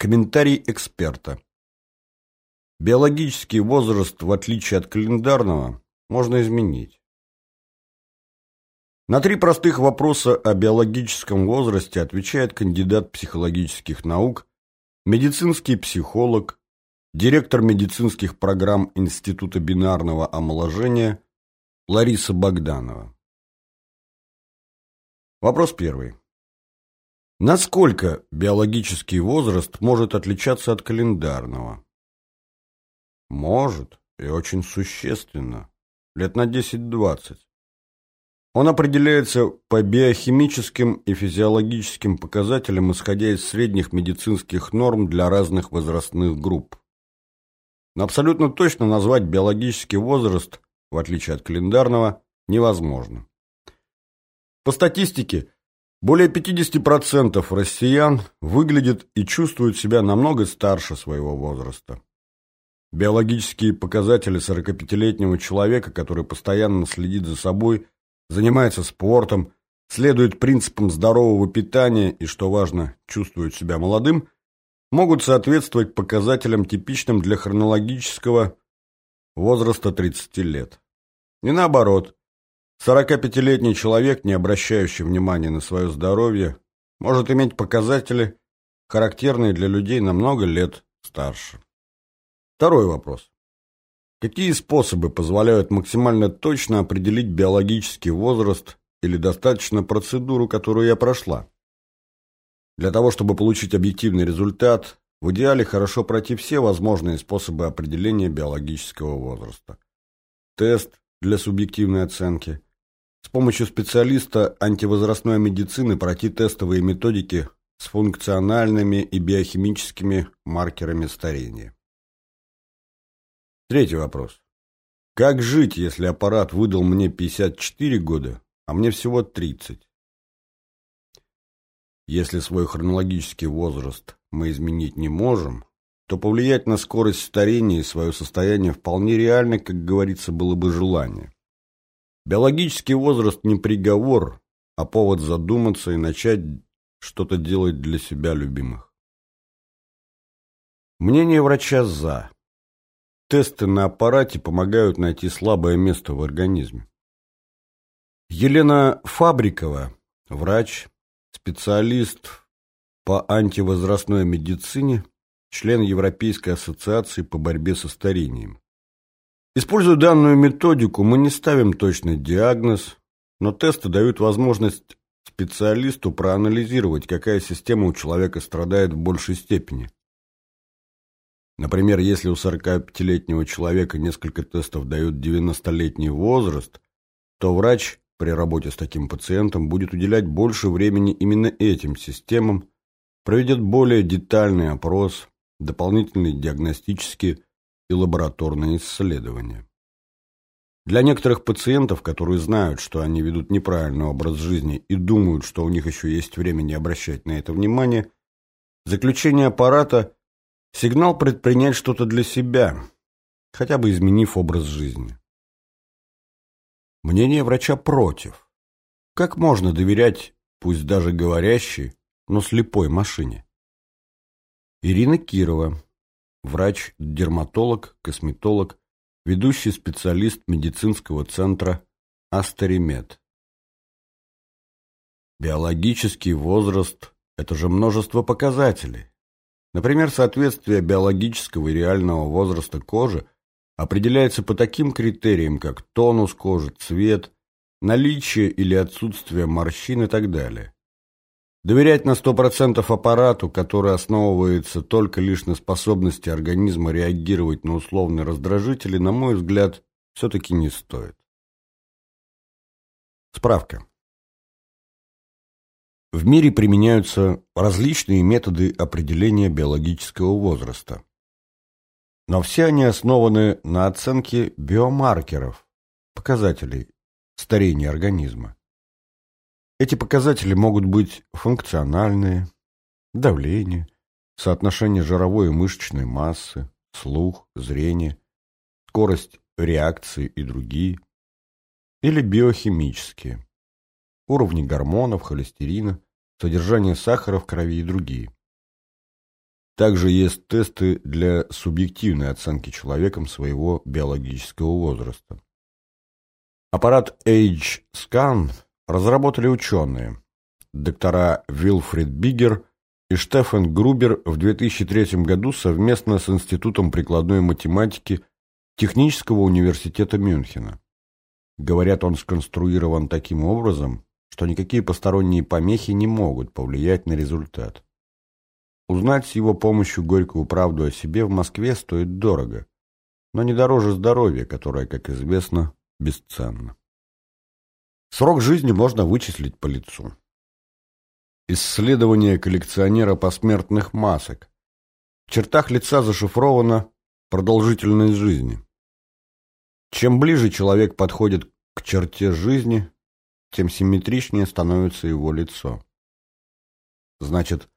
Комментарий эксперта. Биологический возраст, в отличие от календарного, можно изменить. На три простых вопроса о биологическом возрасте отвечает кандидат психологических наук, медицинский психолог, директор медицинских программ Института бинарного омоложения Лариса Богданова. Вопрос первый. Насколько биологический возраст может отличаться от календарного? Может, и очень существенно. Лет на 10-20. Он определяется по биохимическим и физиологическим показателям, исходя из средних медицинских норм для разных возрастных групп. Но абсолютно точно назвать биологический возраст, в отличие от календарного, невозможно. По статистике, более 50% россиян выглядят и чувствуют себя намного старше своего возраста. Биологические показатели 45-летнего человека, который постоянно следит за собой, занимается спортом, следует принципам здорового питания и, что важно, чувствует себя молодым, могут соответствовать показателям, типичным для хронологического возраста 30 лет. И наоборот, 45-летний человек, не обращающий внимания на свое здоровье, может иметь показатели, характерные для людей на много лет старше. Второй вопрос. Какие способы позволяют максимально точно определить биологический возраст или достаточно процедуру, которую я прошла? Для того, чтобы получить объективный результат, в идеале хорошо пройти все возможные способы определения биологического возраста. Тест для субъективной оценки – с помощью специалиста антивозрастной медицины пройти тестовые методики с функциональными и биохимическими маркерами старения. Третий вопрос. Как жить, если аппарат выдал мне 54 года, а мне всего 30? Если свой хронологический возраст мы изменить не можем, то повлиять на скорость старения и свое состояние вполне реально, как говорится, было бы желание. Биологический возраст не приговор, а повод задуматься и начать что-то делать для себя любимых. Мнение врача «за». Тесты на аппарате помогают найти слабое место в организме. Елена Фабрикова, врач, специалист по антивозрастной медицине, член Европейской ассоциации по борьбе со старением. Используя данную методику, мы не ставим точный диагноз, но тесты дают возможность специалисту проанализировать, какая система у человека страдает в большей степени. Например, если у 45-летнего человека несколько тестов дают 90-летний возраст, то врач при работе с таким пациентом будет уделять больше времени именно этим системам, проведет более детальный опрос, дополнительные диагностические и лабораторные исследования. Для некоторых пациентов, которые знают, что они ведут неправильный образ жизни и думают, что у них еще есть время не обращать на это внимание, заключение аппарата – сигнал предпринять что-то для себя, хотя бы изменив образ жизни. Мнение врача против. Как можно доверять, пусть даже говорящей, но слепой машине? Ирина Кирова, врач-дерматолог, косметолог, ведущий специалист медицинского центра Астеримед. Биологический возраст – это же множество показателей. Например, соответствие биологического и реального возраста кожи определяется по таким критериям, как тонус кожи, цвет, наличие или отсутствие морщин и так далее. Доверять на 100% аппарату, который основывается только лишь на способности организма реагировать на условные раздражители, на мой взгляд, все-таки не стоит. Справка. В мире применяются различные методы определения биологического возраста. Но все они основаны на оценке биомаркеров, показателей старения организма. Эти показатели могут быть функциональные, давление, соотношение жировой и мышечной массы, слух, зрение, скорость реакции и другие, или биохимические, уровни гормонов, холестерина, содержание сахара в крови и другие. Также есть тесты для субъективной оценки человеком своего биологического возраста. Аппарат Age-Scan разработали ученые, доктора Вилфрид Бигер и Штефан Грубер в 2003 году совместно с Институтом прикладной математики Технического университета Мюнхена. Говорят, он сконструирован таким образом, что никакие посторонние помехи не могут повлиять на результат. Узнать с его помощью горькую правду о себе в Москве стоит дорого, но не дороже здоровья, которое, как известно, бесценно. Срок жизни можно вычислить по лицу. Исследование коллекционера посмертных масок. В чертах лица зашифрована продолжительность жизни. Чем ближе человек подходит к черте жизни, тем симметричнее становится его лицо. Значит,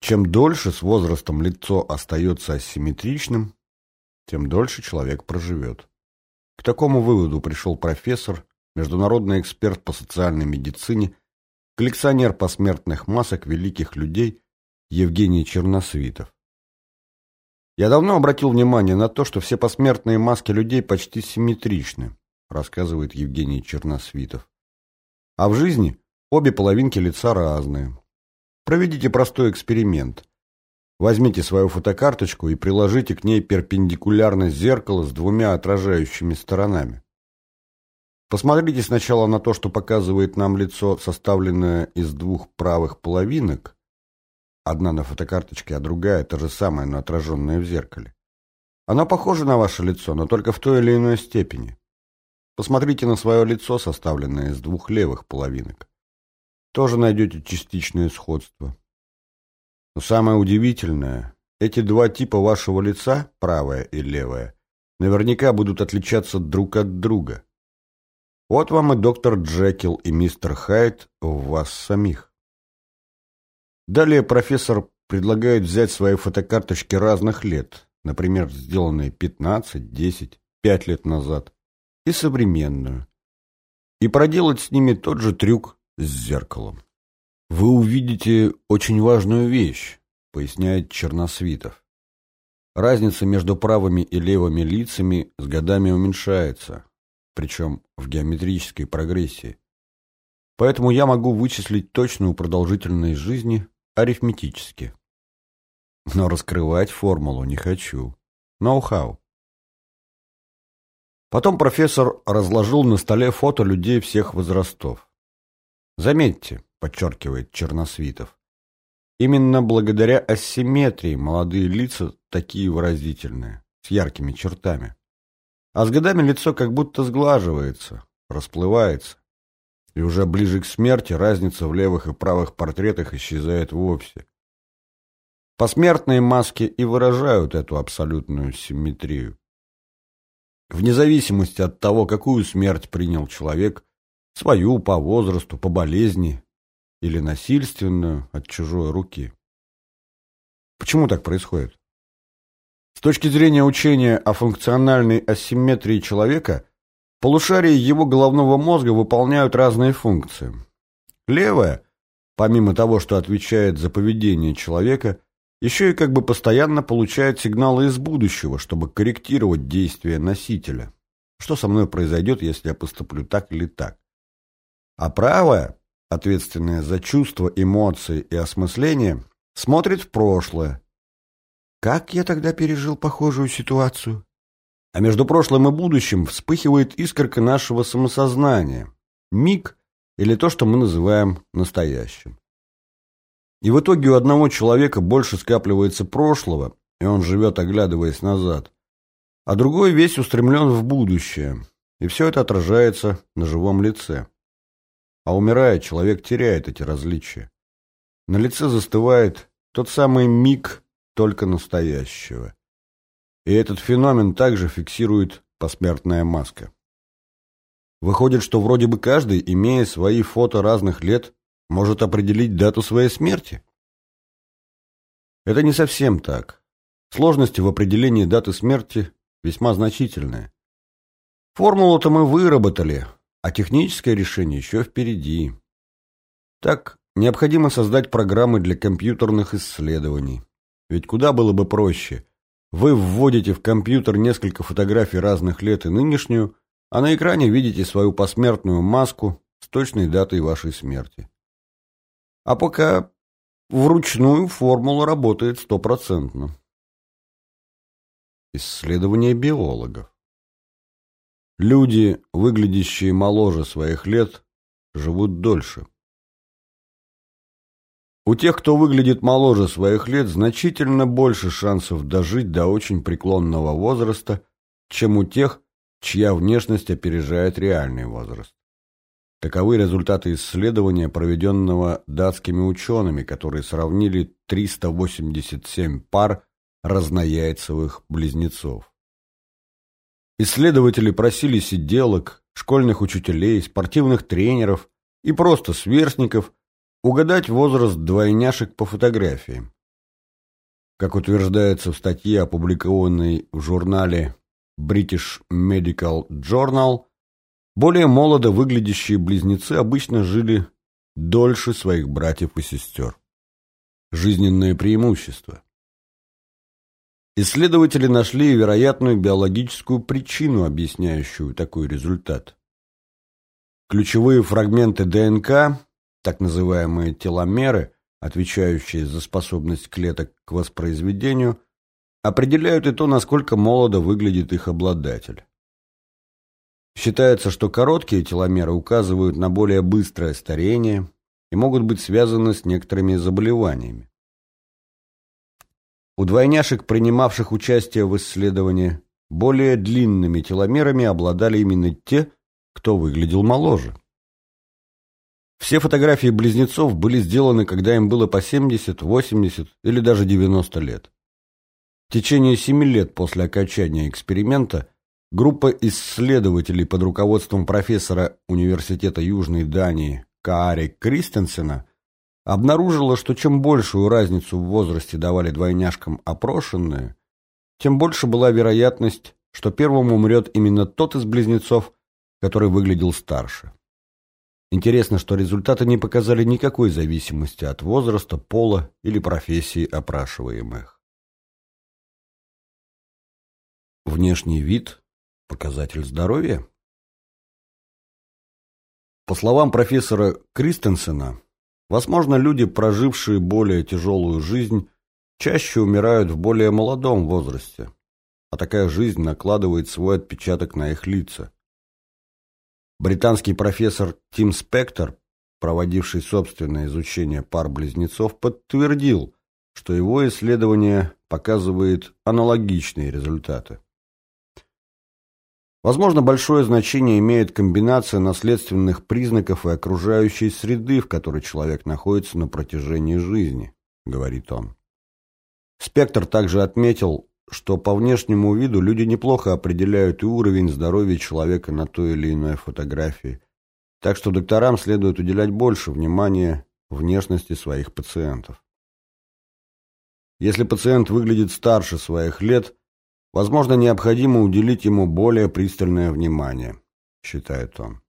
чем дольше с возрастом лицо остается асимметричным, тем дольше человек проживет. К такому выводу пришел профессор, международный эксперт по социальной медицине, коллекционер посмертных масок великих людей Евгений Черносвитов. Я давно обратил внимание на то, что все посмертные маски людей почти симметричны, рассказывает Евгений Черносвитов. А в жизни обе половинки лица разные. Проведите простой эксперимент. Возьмите свою фотокарточку и приложите к ней перпендикулярно зеркало с двумя отражающими сторонами. Посмотрите сначала на то, что показывает нам лицо, составленное из двух правых половинок, Одна на фотокарточке, а другая та же самая, но отраженная в зеркале. Она похожа на ваше лицо, но только в той или иной степени. Посмотрите на свое лицо, составленное из двух левых половинок. Тоже найдете частичное сходство. Но самое удивительное, эти два типа вашего лица, правое и левое, наверняка будут отличаться друг от друга. Вот вам и доктор Джекил, и мистер Хайт в вас самих. Далее профессор предлагает взять свои фотокарточки разных лет, например, сделанные 15, 10, 5 лет назад, и современную, и проделать с ними тот же трюк с зеркалом. Вы увидите очень важную вещь, поясняет Черносвитов. Разница между правыми и левыми лицами с годами уменьшается, причем в геометрической прогрессии. Поэтому я могу вычислить точную продолжительность жизни арифметически. Но раскрывать формулу не хочу. Ноу-хау. Потом профессор разложил на столе фото людей всех возрастов. Заметьте, подчеркивает Черносвитов, именно благодаря асимметрии молодые лица такие выразительные, с яркими чертами. А с годами лицо как будто сглаживается, расплывается и уже ближе к смерти разница в левых и правых портретах исчезает вовсе. Посмертные маски и выражают эту абсолютную симметрию. Вне зависимости от того, какую смерть принял человек, свою по возрасту, по болезни или насильственную от чужой руки. Почему так происходит? С точки зрения учения о функциональной асимметрии человека – Полушария его головного мозга выполняют разные функции. Левая, помимо того, что отвечает за поведение человека, еще и как бы постоянно получает сигналы из будущего, чтобы корректировать действия носителя. Что со мной произойдет, если я поступлю так или так? А правая, ответственная за чувства, эмоции и осмысление, смотрит в прошлое. Как я тогда пережил похожую ситуацию? А между прошлым и будущим вспыхивает искорка нашего самосознания, миг или то, что мы называем настоящим. И в итоге у одного человека больше скапливается прошлого, и он живет, оглядываясь назад, а другой весь устремлен в будущее, и все это отражается на живом лице. А умирая, человек теряет эти различия. На лице застывает тот самый миг только настоящего. И этот феномен также фиксирует посмертная маска. Выходит, что вроде бы каждый, имея свои фото разных лет, может определить дату своей смерти? Это не совсем так. Сложности в определении даты смерти весьма значительные. Формулу-то мы выработали, а техническое решение еще впереди. Так, необходимо создать программы для компьютерных исследований, Ведь куда было бы проще? Вы вводите в компьютер несколько фотографий разных лет и нынешнюю, а на экране видите свою посмертную маску с точной датой вашей смерти. А пока вручную формула работает стопроцентно. Исследование биологов. Люди, выглядящие моложе своих лет, живут дольше. У тех, кто выглядит моложе своих лет, значительно больше шансов дожить до очень преклонного возраста, чем у тех, чья внешность опережает реальный возраст. Таковы результаты исследования, проведенного датскими учеными, которые сравнили 387 пар разнояйцевых близнецов. Исследователи просили сиделок, школьных учителей, спортивных тренеров и просто сверстников угадать возраст двойняшек по фотографиям. Как утверждается в статье, опубликованной в журнале British Medical Journal, более молодо выглядящие близнецы обычно жили дольше своих братьев и сестер. Жизненное преимущество. Исследователи нашли вероятную биологическую причину, объясняющую такой результат. Ключевые фрагменты ДНК, так называемые теломеры, отвечающие за способность клеток к воспроизведению, определяют и то, насколько молодо выглядит их обладатель. Считается, что короткие теломеры указывают на более быстрое старение и могут быть связаны с некоторыми заболеваниями. У двойняшек, принимавших участие в исследовании, более длинными теломерами обладали именно те, кто выглядел моложе. Все фотографии близнецов были сделаны, когда им было по 70, 80 или даже 90 лет. В течение семи лет после окончания эксперимента группа исследователей под руководством профессора Университета Южной Дании Каари Кристенсена обнаружила, что чем большую разницу в возрасте давали двойняшкам опрошенные, тем больше была вероятность, что первым умрет именно тот из близнецов, который выглядел старше. Интересно, что результаты не показали никакой зависимости от возраста, пола или профессии опрашиваемых. Внешний вид – показатель здоровья? По словам профессора Кристенсена, возможно, люди, прожившие более тяжелую жизнь, чаще умирают в более молодом возрасте, а такая жизнь накладывает свой отпечаток на их лица. Британский профессор Тим Спектор, проводивший собственное изучение пар близнецов, подтвердил, что его исследование показывает аналогичные результаты. Возможно, большое значение имеет комбинация наследственных признаков и окружающей среды, в которой человек находится на протяжении жизни, говорит он. Спектр также отметил, что по внешнему виду люди неплохо определяют и уровень здоровья человека на той или иной фотографии, так что докторам следует уделять больше внимания внешности своих пациентов. Если пациент выглядит старше своих лет – Возможно, необходимо уделить ему более пристальное внимание, считает он.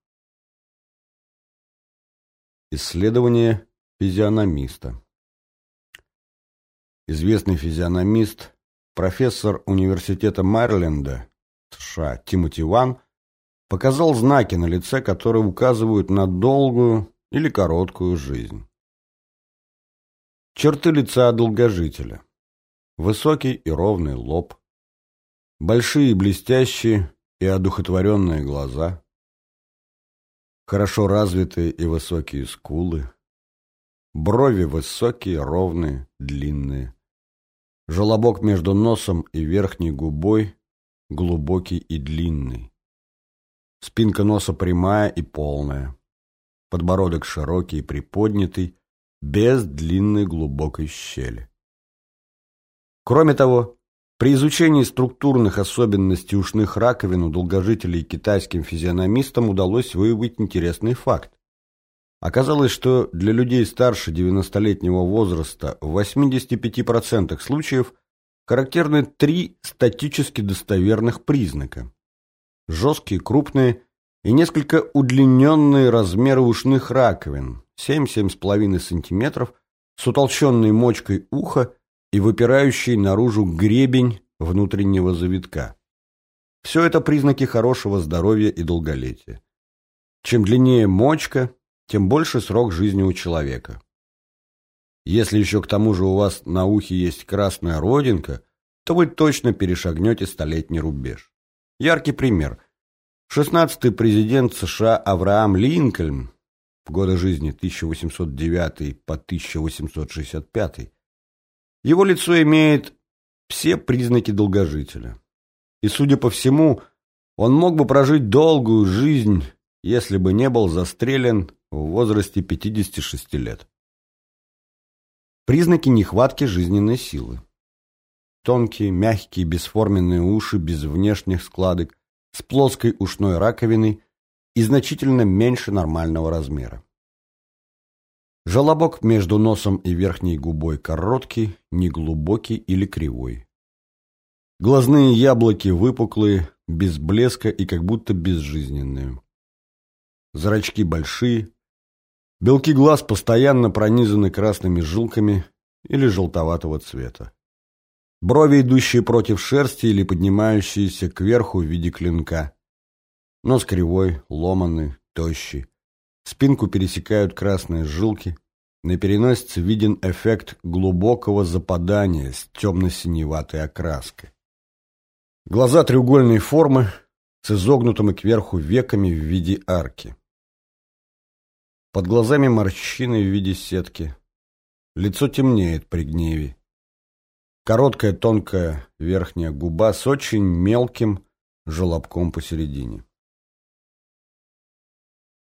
Исследование физиономиста. Известный физиономист, профессор университета Мэриленда, США, Тимоти Ван, показал знаки на лице, которые указывают на долгую или короткую жизнь. Черты лица долгожителя. Высокий и ровный лоб, Большие блестящие и одухотворенные глаза, хорошо развитые и высокие скулы, брови высокие, ровные, длинные, желобок между носом и верхней губой глубокий и длинный, спинка носа прямая и полная, подбородок широкий и приподнятый, без длинной глубокой щели. Кроме того, при изучении структурных особенностей ушных раковин у долгожителей китайским физиономистам удалось выявить интересный факт. Оказалось, что для людей старше 90-летнего возраста в 85% случаев характерны три статически достоверных признака. Жесткие, крупные и несколько удлиненные размеры ушных раковин 7-7,5 см с утолщенной мочкой уха и выпирающий наружу гребень внутреннего завитка. Все это признаки хорошего здоровья и долголетия. Чем длиннее мочка, тем больше срок жизни у человека. Если еще к тому же у вас на ухе есть красная родинка, то вы точно перешагнете столетний рубеж. Яркий пример. 16-й президент США Авраам Линкольн в годы жизни 1809 по 1865 его лицо имеет все признаки долгожителя. И, судя по всему, он мог бы прожить долгую жизнь, если бы не был застрелен в возрасте 56 лет. Признаки нехватки жизненной силы. Тонкие, мягкие, бесформенные уши без внешних складок, с плоской ушной раковиной и значительно меньше нормального размера. Желобок между носом и верхней губой короткий, неглубокий или кривой. Глазные яблоки выпуклые, без блеска и как будто безжизненные. Зрачки большие. Белки глаз постоянно пронизаны красными жилками или желтоватого цвета. Брови, идущие против шерсти или поднимающиеся кверху в виде клинка. Нос кривой, ломанный, тощий. Спинку пересекают красные жилки. На переносице виден эффект глубокого западания с темно-синеватой окраской. Глаза треугольной формы с изогнутыми кверху веками в виде арки. Под глазами морщины в виде сетки. Лицо темнеет при гневе. Короткая тонкая верхняя губа с очень мелким желобком посередине.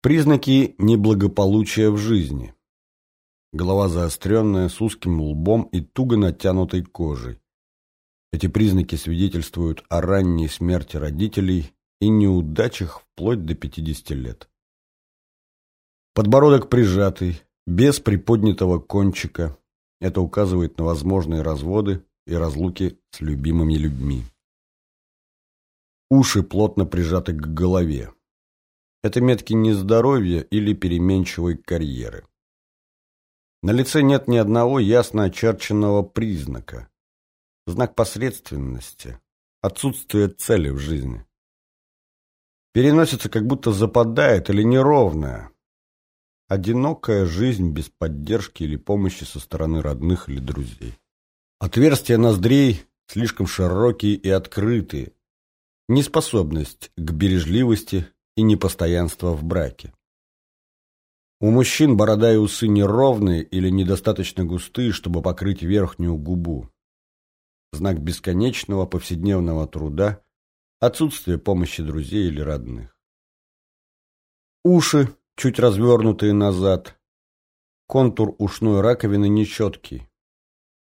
Признаки неблагополучия в жизни. Голова заостренная, с узким лбом и туго натянутой кожей. Эти признаки свидетельствуют о ранней смерти родителей и неудачах вплоть до 50 лет. Подбородок прижатый, без приподнятого кончика. Это указывает на возможные разводы и разлуки с любимыми людьми. Уши плотно прижаты к голове. Это метки нездоровья или переменчивой карьеры. На лице нет ни одного ясно очерченного признака знак посредственности, отсутствие цели в жизни. Переносится как будто западает или неровная. Одинокая жизнь без поддержки или помощи со стороны родных или друзей. Отверстия ноздрей слишком широкие и открытые. Неспособность к бережливости и непостоянство в браке. У мужчин борода и усы неровные или недостаточно густые, чтобы покрыть верхнюю губу знак бесконечного повседневного труда, отсутствие помощи друзей или родных. Уши, чуть развернутые назад, контур ушной раковины нечеткий,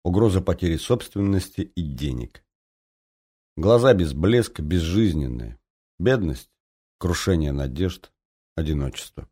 угроза потери собственности и денег. Глаза без блеска, безжизненные, бедность, крушение надежд, одиночество.